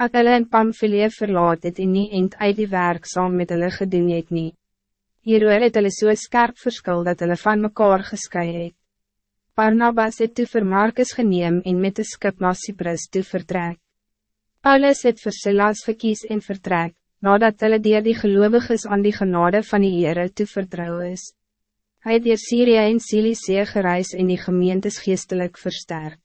Ek hulle in pamfilee verlaat het en nie eind uit die werk saam met hulle gedoen het nie. Hieroor het hulle so skerp verskil dat hulle van mekaar geskei het. Barnabas het toe vir Marcus geneem en met de skip na Cyprus toe vertrek. Paulus het vir Silas verkies en vertrek, nadat hulle dier die geloviges aan die genade van die Heere toe vertrouw is. Hij het dier Syrië en Silicea gereis en die gemeentes geestelik versterk.